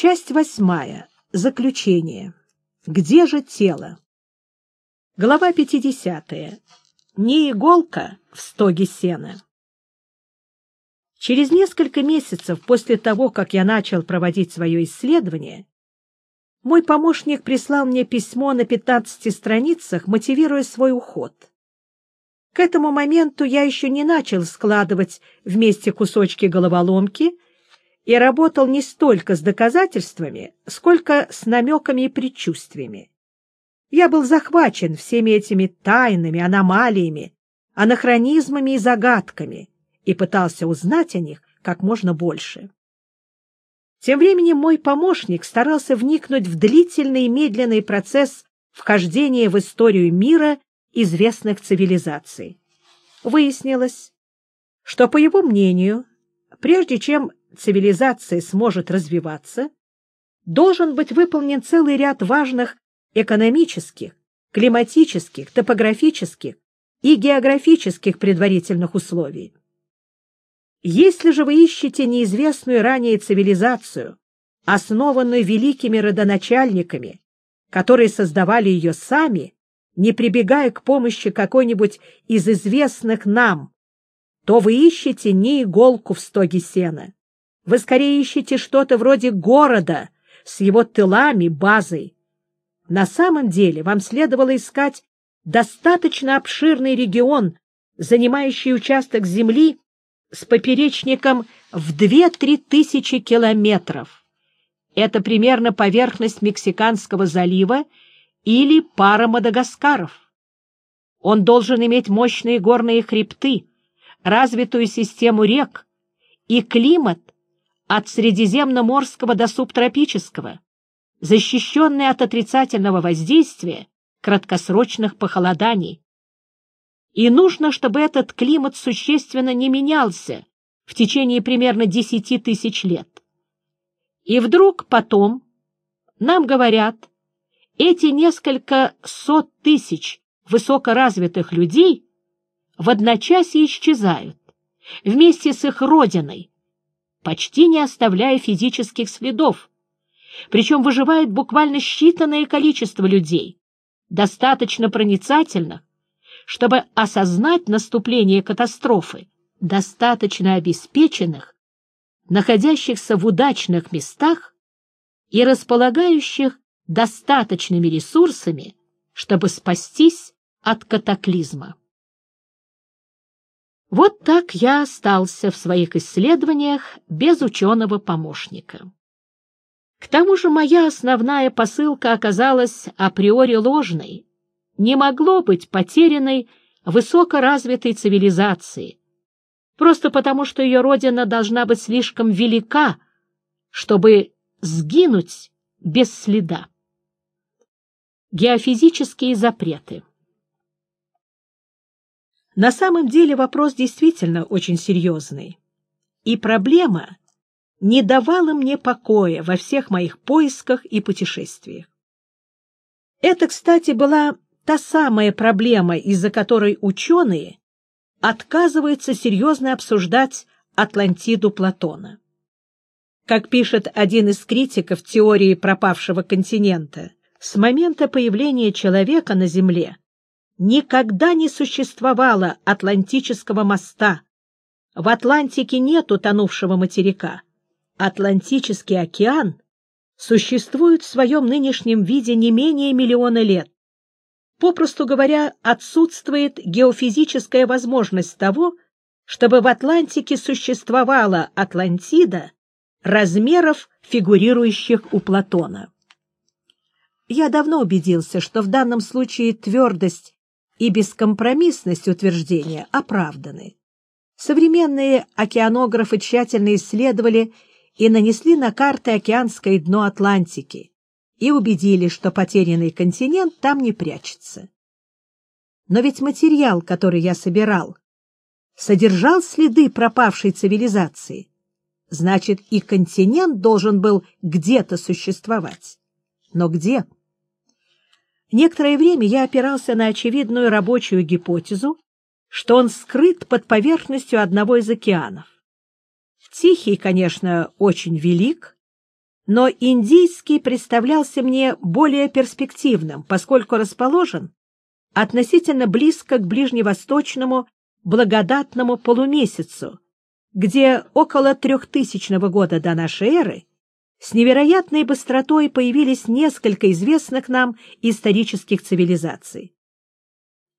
Часть восьмая. Заключение. Где же тело? Глава 50. Не иголка в стоге сена. Через несколько месяцев после того, как я начал проводить свое исследование, мой помощник прислал мне письмо на 15 страницах, мотивируя свой уход. К этому моменту я еще не начал складывать вместе кусочки головоломки и работал не столько с доказательствами, сколько с намеками и предчувствиями. Я был захвачен всеми этими тайнами, аномалиями, анахронизмами и загадками и пытался узнать о них как можно больше. Тем временем мой помощник старался вникнуть в длительный и медленный процесс вхождения в историю мира известных цивилизаций. Выяснилось, что, по его мнению, прежде чем цивилизация сможет развиваться, должен быть выполнен целый ряд важных экономических, климатических, топографических и географических предварительных условий. Если же вы ищете неизвестную ранее цивилизацию, основанную великими родоначальниками, которые создавали ее сами, не прибегая к помощи какой-нибудь из известных нам, то вы ищете не иголку в стоге сена. Вы скорее ищете что-то вроде города с его тылами, базой. На самом деле вам следовало искать достаточно обширный регион, занимающий участок земли с поперечником в 2-3 тысячи километров. Это примерно поверхность Мексиканского залива или пара Мадагаскаров. Он должен иметь мощные горные хребты, развитую систему рек и климат от средиземноморского до субтропического, защищенный от отрицательного воздействия краткосрочных похолоданий. И нужно, чтобы этот климат существенно не менялся в течение примерно 10 тысяч лет. И вдруг потом нам говорят, эти несколько сот тысяч высокоразвитых людей в одночасье исчезают вместе с их родиной, почти не оставляя физических следов. Причем выживает буквально считанное количество людей, достаточно проницательных, чтобы осознать наступление катастрофы, достаточно обеспеченных, находящихся в удачных местах и располагающих достаточными ресурсами, чтобы спастись от катаклизма. Вот так я остался в своих исследованиях без ученого-помощника. К тому же моя основная посылка оказалась априори ложной, не могло быть потерянной высокоразвитой цивилизации, просто потому что ее родина должна быть слишком велика, чтобы сгинуть без следа. Геофизические запреты. На самом деле вопрос действительно очень серьезный, и проблема не давала мне покоя во всех моих поисках и путешествиях. Это, кстати, была та самая проблема, из-за которой ученые отказываются серьезно обсуждать Атлантиду Платона. Как пишет один из критиков теории пропавшего континента, с момента появления человека на Земле никогда не существовало Атлантического моста. В Атлантике нет утонувшего материка. Атлантический океан существует в своем нынешнем виде не менее миллиона лет. Попросту говоря, отсутствует геофизическая возможность того, чтобы в Атлантике существовала Атлантида размеров, фигурирующих у Платона. Я давно убедился, что в данном случае твердость и бескомпромиссность утверждения оправданы. Современные океанографы тщательно исследовали и нанесли на карты океанское дно Атлантики и убедились, что потерянный континент там не прячется. Но ведь материал, который я собирал, содержал следы пропавшей цивилизации. Значит, и континент должен был где-то существовать. Но где? Некоторое время я опирался на очевидную рабочую гипотезу, что он скрыт под поверхностью одного из океанов. Тихий, конечно, очень велик, но индийский представлялся мне более перспективным, поскольку расположен относительно близко к ближневосточному благодатному полумесяцу, где около трехтысячного года до нашей эры с невероятной быстротой появились несколько известных нам исторических цивилизаций.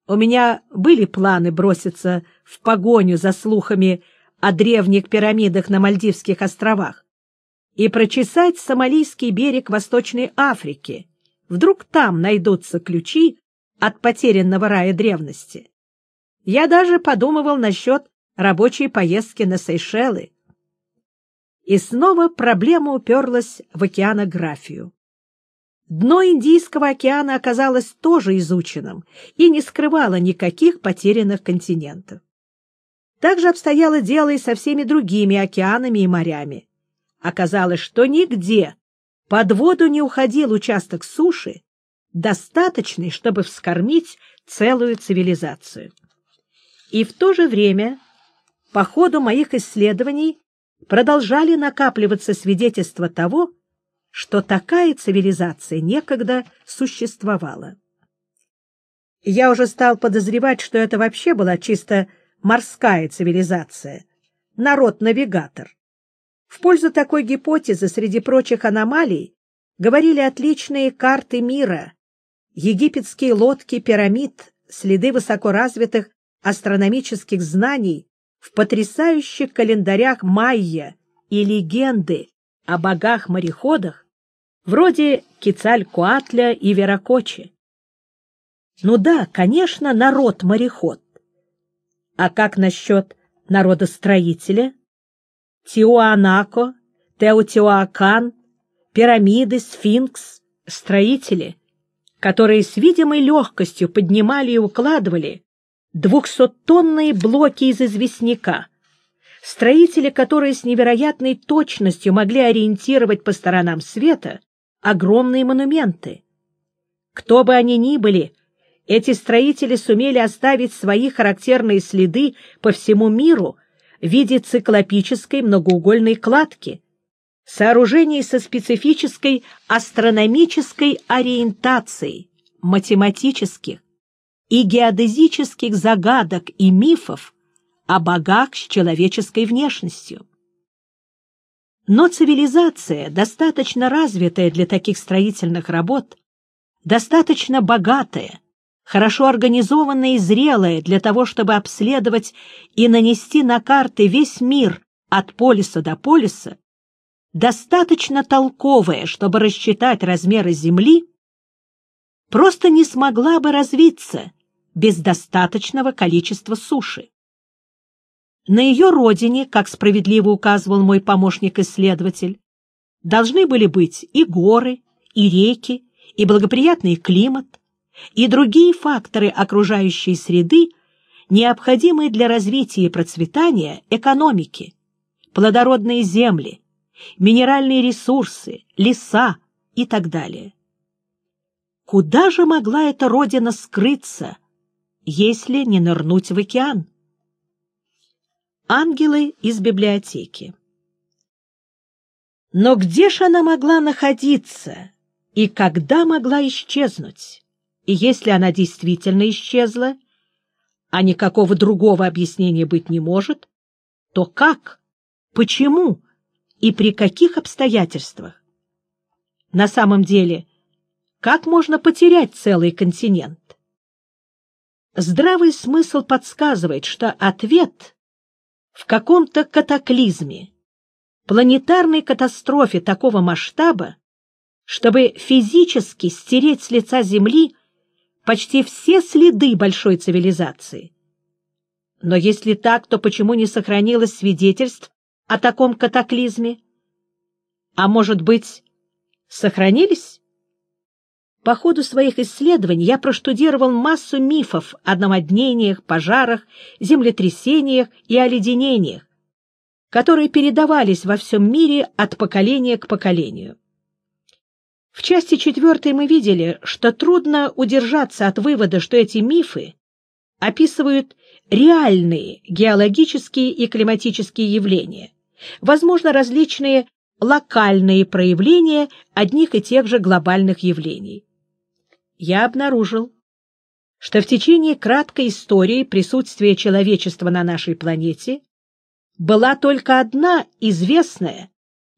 У меня были планы броситься в погоню за слухами о древних пирамидах на Мальдивских островах и прочесать Сомалийский берег Восточной Африки. Вдруг там найдутся ключи от потерянного рая древности. Я даже подумывал насчет рабочей поездки на Сейшелы. И снова проблема уперлась в океанографию. Дно Индийского океана оказалось тоже изученным и не скрывало никаких потерянных континентов. Также обстояло дело и со всеми другими океанами и морями. Оказалось, что нигде под воду не уходил участок суши, достаточный, чтобы вскормить целую цивилизацию. И в то же время, по ходу моих исследований, продолжали накапливаться свидетельства того, что такая цивилизация некогда существовала. Я уже стал подозревать, что это вообще была чисто морская цивилизация, народ-навигатор. В пользу такой гипотезы среди прочих аномалий говорили отличные карты мира, египетские лодки пирамид, следы высокоразвитых астрономических знаний в потрясающих календарях майя и легенды о богах-мореходах, вроде Кицалькуатля и Веракочи. Ну да, конечно, народ-мореход. А как насчет народостроителя? Тиуанако, Теотиуакан, пирамиды, сфинкс, строители, которые с видимой легкостью поднимали и укладывали двухсоттонные блоки из известняка, строители, которые с невероятной точностью могли ориентировать по сторонам света огромные монументы. Кто бы они ни были, эти строители сумели оставить свои характерные следы по всему миру в виде циклопической многоугольной кладки, сооружений со специфической астрономической ориентацией, математических, и геодезических загадок и мифов о богах с человеческой внешностью. Но цивилизация, достаточно развитая для таких строительных работ, достаточно богатая, хорошо организованная и зрелая для того, чтобы обследовать и нанести на карты весь мир от полюса до полюса, достаточно толковая, чтобы рассчитать размеры Земли, просто не смогла бы развиться без достаточного количества суши. На ее родине, как справедливо указывал мой помощник-исследователь, должны были быть и горы, и реки, и благоприятный климат, и другие факторы окружающей среды, необходимые для развития и процветания экономики, плодородные земли, минеральные ресурсы, леса и так далее. Куда же могла эта родина скрыться если не нырнуть в океан. Ангелы из библиотеки. Но где же она могла находиться и когда могла исчезнуть? И если она действительно исчезла, а никакого другого объяснения быть не может, то как, почему и при каких обстоятельствах? На самом деле, как можно потерять целый континент? Здравый смысл подсказывает, что ответ в каком-то катаклизме, планетарной катастрофе такого масштаба, чтобы физически стереть с лица Земли почти все следы большой цивилизации. Но если так, то почему не сохранилось свидетельств о таком катаклизме? А может быть, сохранились? По ходу своих исследований я проштудировал массу мифов о наводнениях, пожарах, землетрясениях и оледенениях, которые передавались во всем мире от поколения к поколению. В части четвертой мы видели, что трудно удержаться от вывода, что эти мифы описывают реальные геологические и климатические явления, возможно, различные локальные проявления одних и тех же глобальных явлений. Я обнаружил, что в течение краткой истории присутствия человечества на нашей планете была только одна известная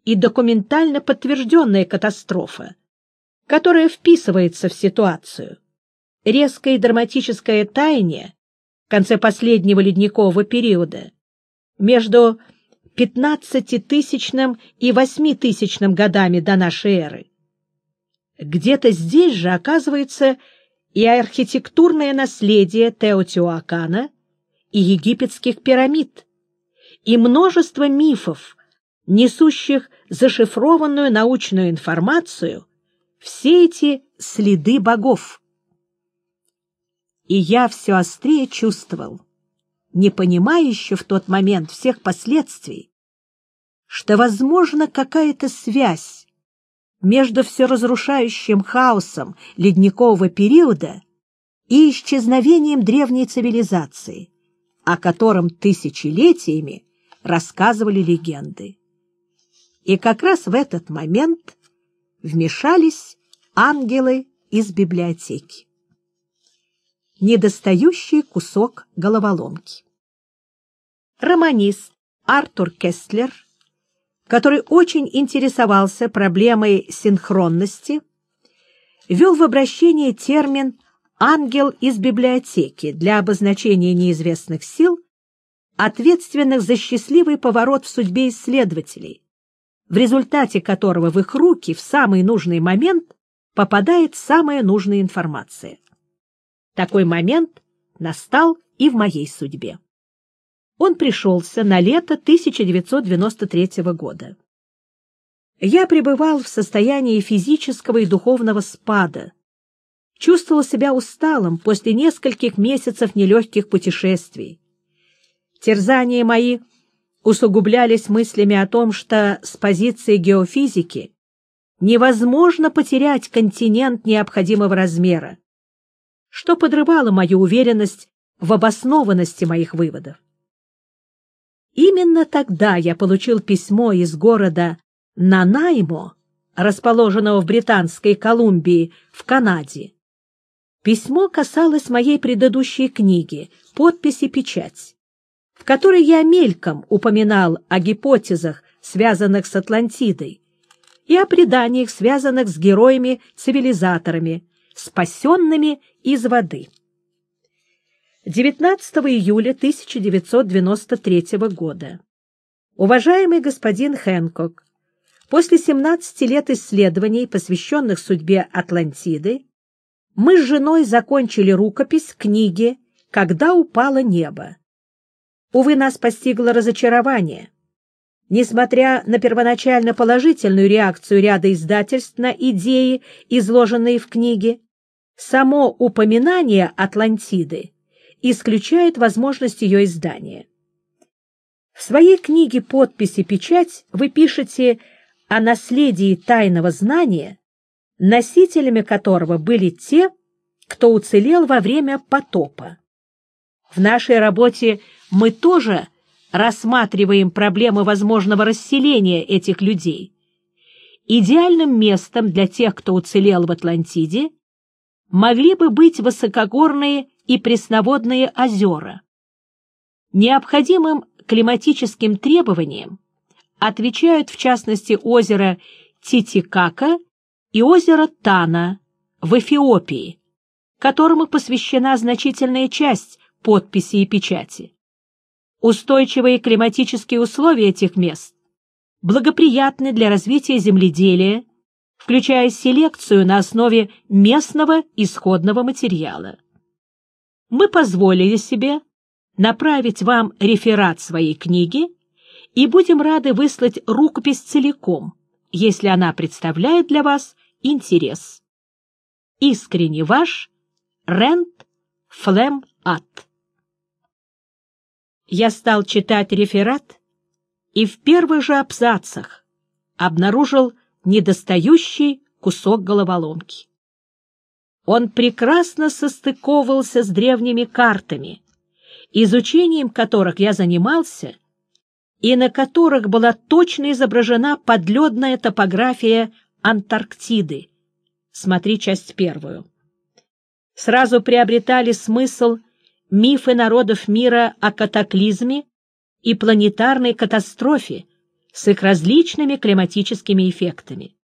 и документально подтвержденная катастрофа, которая вписывается в ситуацию. Резкое и драматическое таяние в конце последнего ледникового периода между 15-тысячным и 8-тысячным годами до нашей эры. Где-то здесь же оказывается и архитектурное наследие Теотиуакана и египетских пирамид, и множество мифов, несущих зашифрованную научную информацию, все эти следы богов. И я все острее чувствовал, не понимая еще в тот момент всех последствий, что, возможно, какая-то связь между всеразрушающим хаосом ледникового периода и исчезновением древней цивилизации, о котором тысячелетиями рассказывали легенды. И как раз в этот момент вмешались ангелы из библиотеки. Недостающий кусок головоломки. Романист Артур Кестлер который очень интересовался проблемой синхронности, ввел в обращение термин «ангел из библиотеки» для обозначения неизвестных сил, ответственных за счастливый поворот в судьбе исследователей, в результате которого в их руки в самый нужный момент попадает самая нужная информация. Такой момент настал и в моей судьбе он пришелся на лето 1993 года. Я пребывал в состоянии физического и духовного спада, чувствовал себя усталым после нескольких месяцев нелегких путешествий. Терзания мои усугублялись мыслями о том, что с позиции геофизики невозможно потерять континент необходимого размера, что подрывало мою уверенность в обоснованности моих выводов. Именно тогда я получил письмо из города Нанаймо, расположенного в Британской Колумбии в Канаде. Письмо касалось моей предыдущей книги «Подпись и печать», в которой я мельком упоминал о гипотезах, связанных с Атлантидой, и о преданиях, связанных с героями-цивилизаторами, спасенными из воды. 19 июля 1993 года. Уважаемый господин Хэнкок, после 17 лет исследований, посвященных судьбе Атлантиды, мы с женой закончили рукопись книги «Когда упало небо». Увы, нас постигло разочарование. Несмотря на первоначально положительную реакцию ряда издательств на идеи, изложенные в книге, само упоминание Атлантиды исключает возможность ее издания. В своей книге «Подпись и печать» вы пишете о наследии тайного знания, носителями которого были те, кто уцелел во время потопа. В нашей работе мы тоже рассматриваем проблемы возможного расселения этих людей. Идеальным местом для тех, кто уцелел в Атлантиде, могли бы быть высокогорные и пресноводные озера. Необходимым климатическим требованиям отвечают в частности озеро Титикака и озеро Тана в Эфиопии, которому посвящена значительная часть подписи и печати. Устойчивые климатические условия этих мест благоприятны для развития земледелия, включая селекцию на основе местного исходного материала мы позволили себе направить вам реферат своей книги и будем рады выслать рукопись целиком, если она представляет для вас интерес. Искренне ваш Рент Флем Ат. Я стал читать реферат и в первых же абзацах обнаружил недостающий кусок головоломки. Он прекрасно состыковывался с древними картами, изучением которых я занимался и на которых была точно изображена подледная топография Антарктиды. Смотри часть первую. Сразу приобретали смысл мифы народов мира о катаклизме и планетарной катастрофе с их различными климатическими эффектами.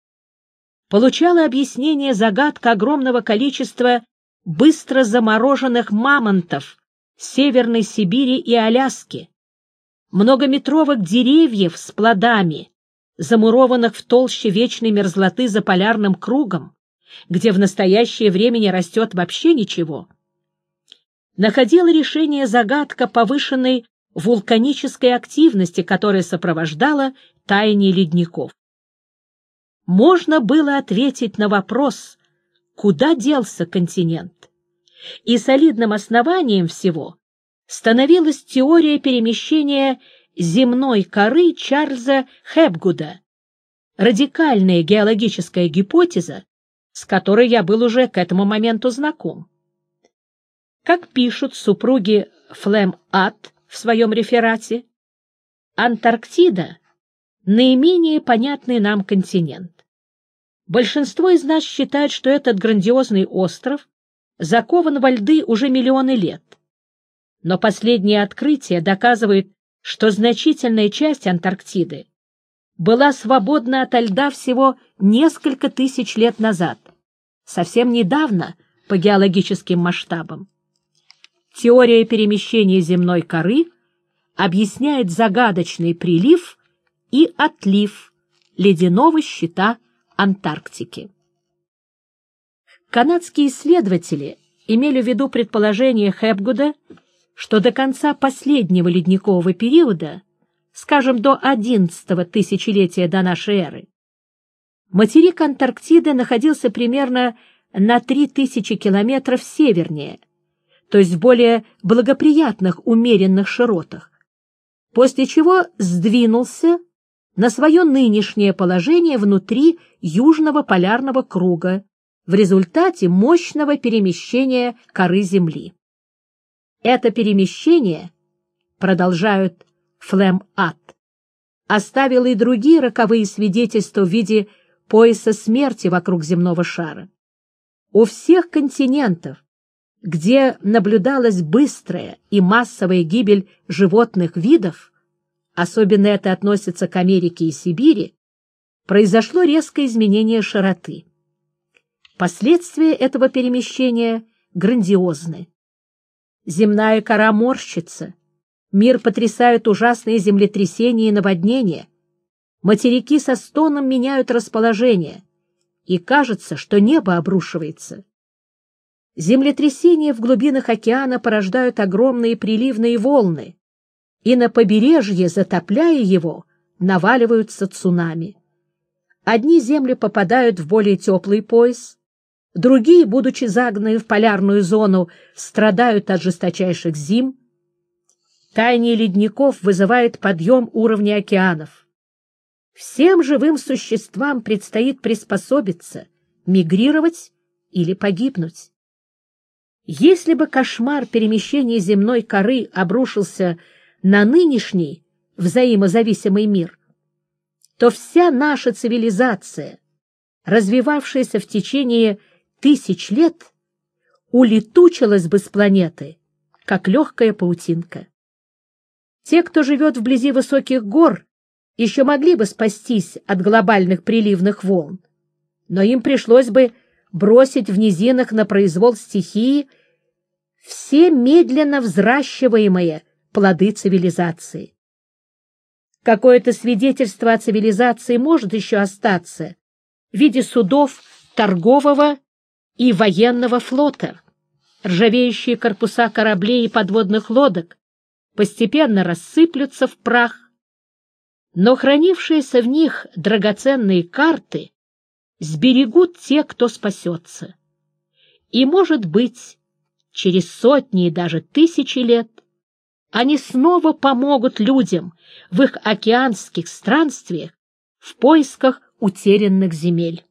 Получала объяснение загадка огромного количества быстро замороженных мамонтов Северной Сибири и Аляски, многометровых деревьев с плодами, замурованных в толще вечной мерзлоты за полярным кругом, где в настоящее время не растет вообще ничего. Находила решение загадка повышенной вулканической активности, которая сопровождала таяние ледников. Можно было ответить на вопрос, куда делся континент. И солидным основанием всего становилась теория перемещения земной коры Чарльза Хепгуда, радикальная геологическая гипотеза, с которой я был уже к этому моменту знаком. Как пишут супруги Флем-Ат в своем реферате, Антарктида — наименее понятный нам континент. Большинство из нас считает, что этот грандиозный остров закован во льды уже миллионы лет. Но последние открытия доказывают, что значительная часть Антарктиды была свободна от льда всего несколько тысяч лет назад, совсем недавно по геологическим масштабам. Теория перемещения земной коры объясняет загадочный прилив и отлив ледяного щита Антарктики. Канадские исследователи имели в виду предположение Хепгуда, что до конца последнего ледникового периода, скажем, до 11 тысячелетия до нашей эры, материк Антарктиды находился примерно на 3000 километров севернее, то есть в более благоприятных умеренных широтах, после чего сдвинулся на свое нынешнее положение внутри южного полярного круга в результате мощного перемещения коры Земли. Это перемещение, продолжают Флем-Ат, оставило и другие роковые свидетельства в виде пояса смерти вокруг земного шара. У всех континентов, где наблюдалась быстрая и массовая гибель животных видов, особенно это относится к Америке и Сибири, произошло резкое изменение широты. Последствия этого перемещения грандиозны. Земная кора морщится, мир потрясают ужасные землетрясения и наводнения, материки со стоном меняют расположение, и кажется, что небо обрушивается. Землетрясения в глубинах океана порождают огромные приливные волны, и на побережье, затопляя его, наваливаются цунами. Одни земли попадают в более теплый пояс, другие, будучи загнаны в полярную зону, страдают от жесточайших зим. Таяние ледников вызывает подъем уровня океанов. Всем живым существам предстоит приспособиться, мигрировать или погибнуть. Если бы кошмар перемещения земной коры обрушился на нынешний взаимозависимый мир, то вся наша цивилизация, развивавшаяся в течение тысяч лет, улетучилась бы с планеты, как легкая паутинка. Те, кто живет вблизи высоких гор, еще могли бы спастись от глобальных приливных волн, но им пришлось бы бросить в низинах на произвол стихии все медленно взращиваемые плоды цивилизации. Какое-то свидетельство о цивилизации может еще остаться в виде судов торгового и военного флота. Ржавеющие корпуса кораблей и подводных лодок постепенно рассыплются в прах, но хранившиеся в них драгоценные карты сберегут те, кто спасется. И, может быть, через сотни и даже тысячи лет они снова помогут людям в их океанских странствиях в поисках утерянных земель.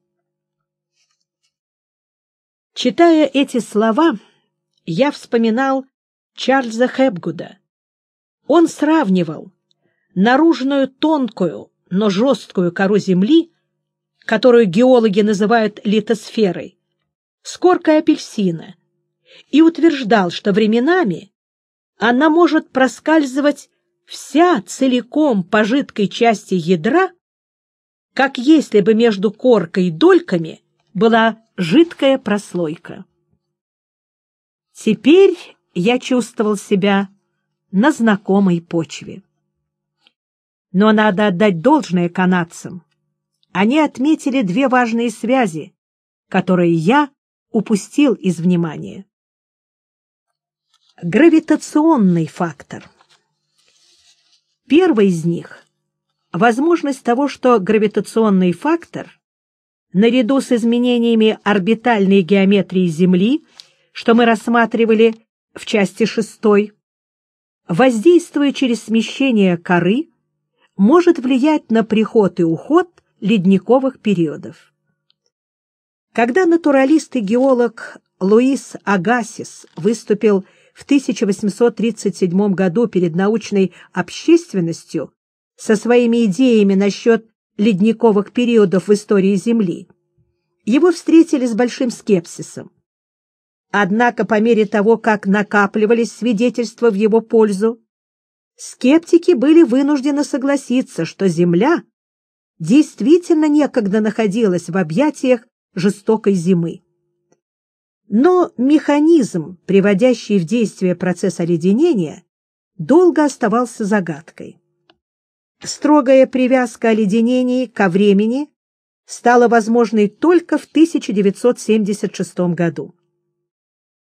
Читая эти слова, я вспоминал Чарльза Хепгуда. Он сравнивал наружную тонкую, но жесткую кору Земли, которую геологи называют литосферой, с коркой апельсина, и утверждал, что временами она может проскальзывать вся целиком по жидкой части ядра, как если бы между коркой и дольками была жидкая прослойка. Теперь я чувствовал себя на знакомой почве. Но надо отдать должное канадцам. Они отметили две важные связи, которые я упустил из внимания. Гравитационный фактор. Первый из них — возможность того, что гравитационный фактор, наряду с изменениями орбитальной геометрии Земли, что мы рассматривали в части шестой, воздействуя через смещение коры, может влиять на приход и уход ледниковых периодов. Когда натуралист и геолог Луис Агасис выступил в 1837 году перед научной общественностью со своими идеями насчет ледниковых периодов в истории Земли, его встретили с большим скепсисом. Однако по мере того, как накапливались свидетельства в его пользу, скептики были вынуждены согласиться, что Земля действительно некогда находилась в объятиях жестокой зимы. Но механизм, приводящий в действие процесс оледенения, долго оставался загадкой. Строгая привязка оледенений ко времени стала возможной только в 1976 году.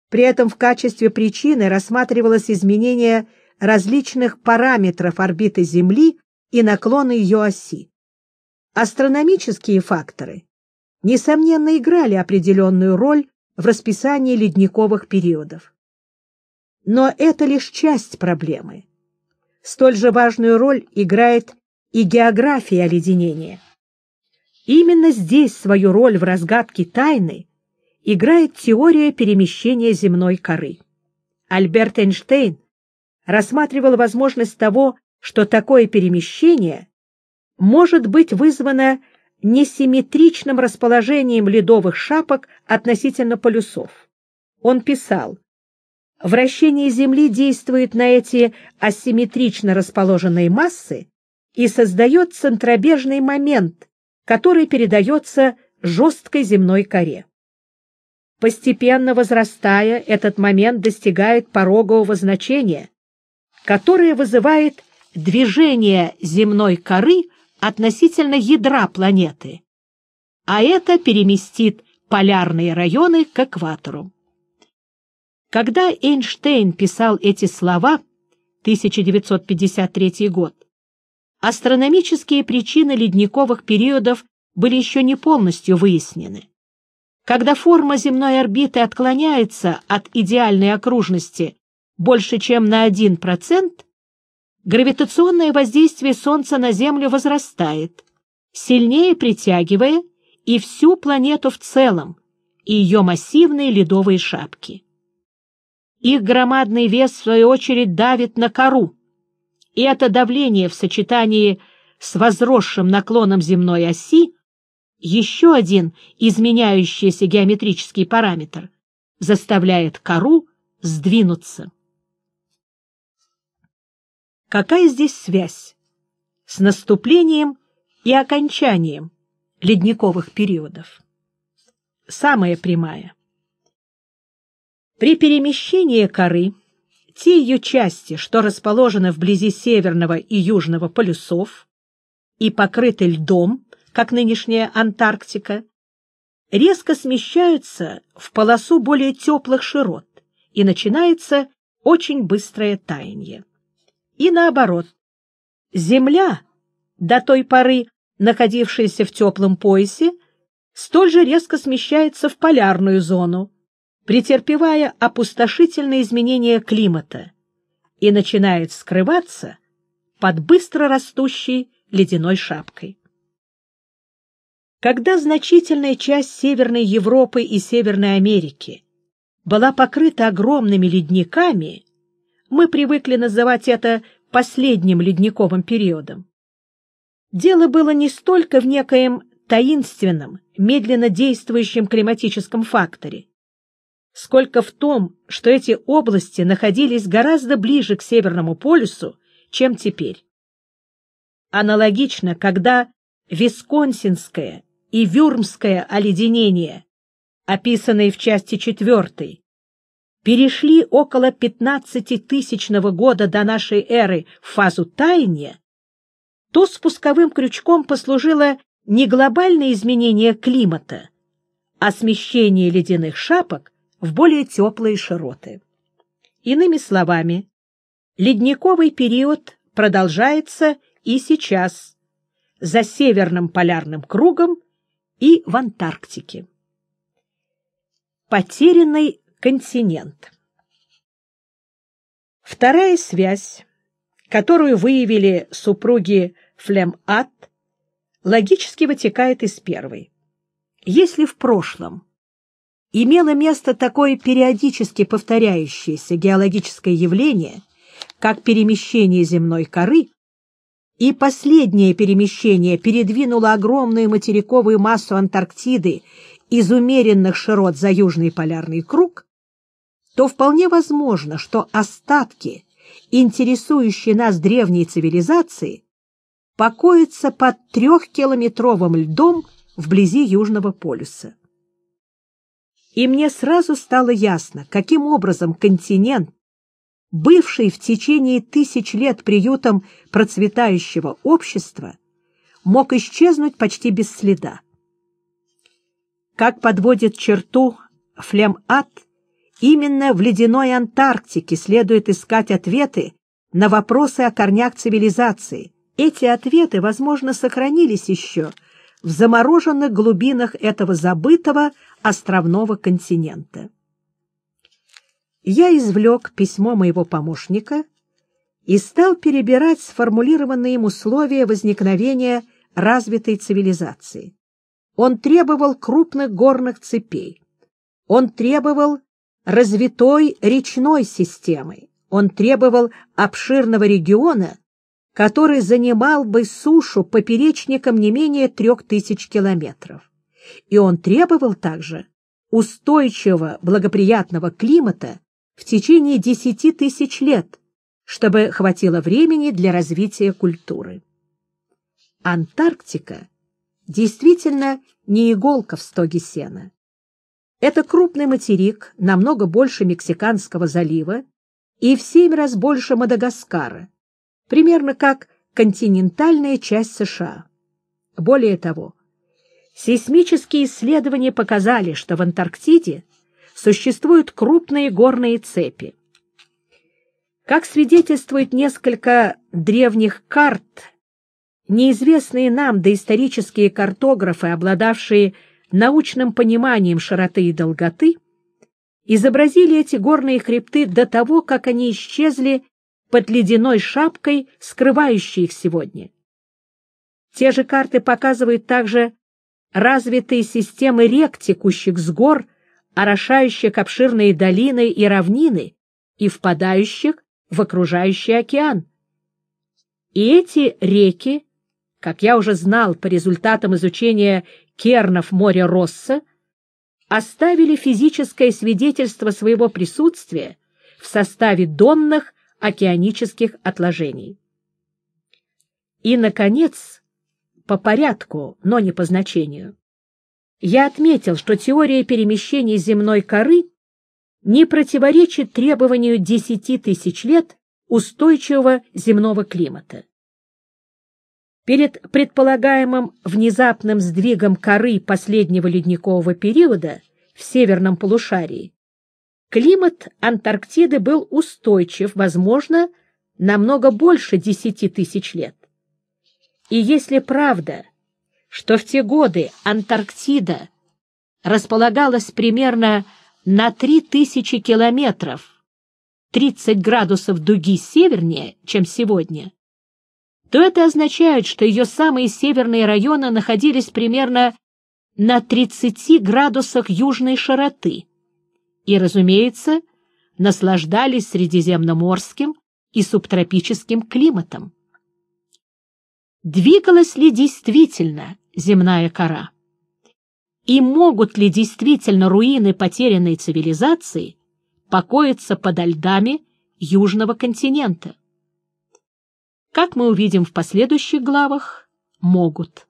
При этом в качестве причины рассматривалось изменение различных параметров орбиты Земли и наклона ее оси. Астрономические факторы, несомненно, играли определенную роль в расписании ледниковых периодов. Но это лишь часть проблемы. Столь же важную роль играет и география оледенения. Именно здесь свою роль в разгадке тайны играет теория перемещения земной коры. Альберт Эйнштейн рассматривал возможность того, что такое перемещение может быть вызвано несимметричным расположением ледовых шапок относительно полюсов. Он писал, вращение Земли действует на эти асимметрично расположенные массы и создает центробежный момент, который передается жесткой земной коре. Постепенно возрастая, этот момент достигает порогового значения, которое вызывает движение земной коры относительно ядра планеты, а это переместит полярные районы к экватору. Когда Эйнштейн писал эти слова, 1953 год, астрономические причины ледниковых периодов были еще не полностью выяснены. Когда форма земной орбиты отклоняется от идеальной окружности больше, чем на 1%, гравитационное воздействие Солнца на Землю возрастает, сильнее притягивая и всю планету в целом, и ее массивные ледовые шапки. Их громадный вес, в свою очередь, давит на кору, и это давление в сочетании с возросшим наклоном земной оси, еще один изменяющийся геометрический параметр, заставляет кору сдвинуться. Какая здесь связь с наступлением и окончанием ледниковых периодов? Самая прямая. При перемещении коры те ее части, что расположены вблизи северного и южного полюсов и покрыты льдом, как нынешняя Антарктика, резко смещаются в полосу более теплых широт, и начинается очень быстрое таяние и наоборот. Земля, до той поры находившаяся в теплом поясе, столь же резко смещается в полярную зону, претерпевая опустошительные изменения климата и начинает скрываться под быстро растущей ледяной шапкой. Когда значительная часть Северной Европы и Северной Америки была покрыта огромными ледниками, мы привыкли называть это последним ледниковым периодом, дело было не столько в некоем таинственном, медленно действующем климатическом факторе, сколько в том, что эти области находились гораздо ближе к Северному полюсу, чем теперь. Аналогично, когда Висконсинское и Вюрмское оледенение, описанные в части 4, перешли около 15-тысячного года до нашей эры в фазу таяния, то спусковым крючком послужило не глобальное изменение климата, а смещение ледяных шапок в более теплые широты. Иными словами, ледниковый период продолжается и сейчас за Северным полярным кругом и в Антарктике. Потерянный континент Вторая связь, которую выявили супруги Флем-Ат, логически вытекает из первой. Если в прошлом имело место такое периодически повторяющееся геологическое явление, как перемещение земной коры, и последнее перемещение передвинуло огромную материковую массу Антарктиды из умеренных широт за Южный полярный круг, то вполне возможно, что остатки, интересующие нас древней цивилизации, покоятся под трехкилометровым льдом вблизи Южного полюса. И мне сразу стало ясно, каким образом континент, бывший в течение тысяч лет приютом процветающего общества, мог исчезнуть почти без следа. Как подводит черту Флем-Ат, именно в ледяной Антарктике следует искать ответы на вопросы о корнях цивилизации, эти ответы, возможно, сохранились еще в замороженных глубинах этого забытого островного континента. Я извлек письмо моего помощника и стал перебирать сформулированные им условия возникновения развитой цивилизации. Он требовал крупных горных цепей. Он требовал развитой речной системы. Он требовал обширного региона, который занимал бы сушу поперечником не менее трех тысяч километров. И он требовал также устойчивого благоприятного климата в течение десяти тысяч лет, чтобы хватило времени для развития культуры. Антарктика действительно не иголка в стоге сена. Это крупный материк, намного больше Мексиканского залива и в семь раз больше Мадагаскара, примерно как континентальная часть США. Более того, сейсмические исследования показали, что в Антарктиде существуют крупные горные цепи. Как свидетельствует несколько древних карт, неизвестные нам доисторические картографы, обладавшие научным пониманием широты и долготы, изобразили эти горные хребты до того, как они исчезли под ледяной шапкой, скрывающей их сегодня. Те же карты показывают также развитые системы рек, текущих с гор, орошающих обширные долины и равнины и впадающих в окружающий океан. И эти реки, как я уже знал по результатам изучения кернов моря Росса, оставили физическое свидетельство своего присутствия в составе донных океанических отложений. И, наконец, по порядку, но не по значению, я отметил, что теория перемещения земной коры не противоречит требованию 10 тысяч лет устойчивого земного климата. Перед предполагаемым внезапным сдвигом коры последнего ледникового периода в северном полушарии климат Антарктиды был устойчив, возможно, намного больше десяти тысяч лет. И если правда, что в те годы Антарктида располагалась примерно на три тысячи километров, 30 градусов дуги севернее, чем сегодня, то это означает, что ее самые северные районы находились примерно на 30 градусах южной широты, и, разумеется, наслаждались Средиземноморским и субтропическим климатом. Двигалась ли действительно земная кора? И могут ли действительно руины потерянной цивилизации покоиться подо льдами Южного континента? Как мы увидим в последующих главах, могут.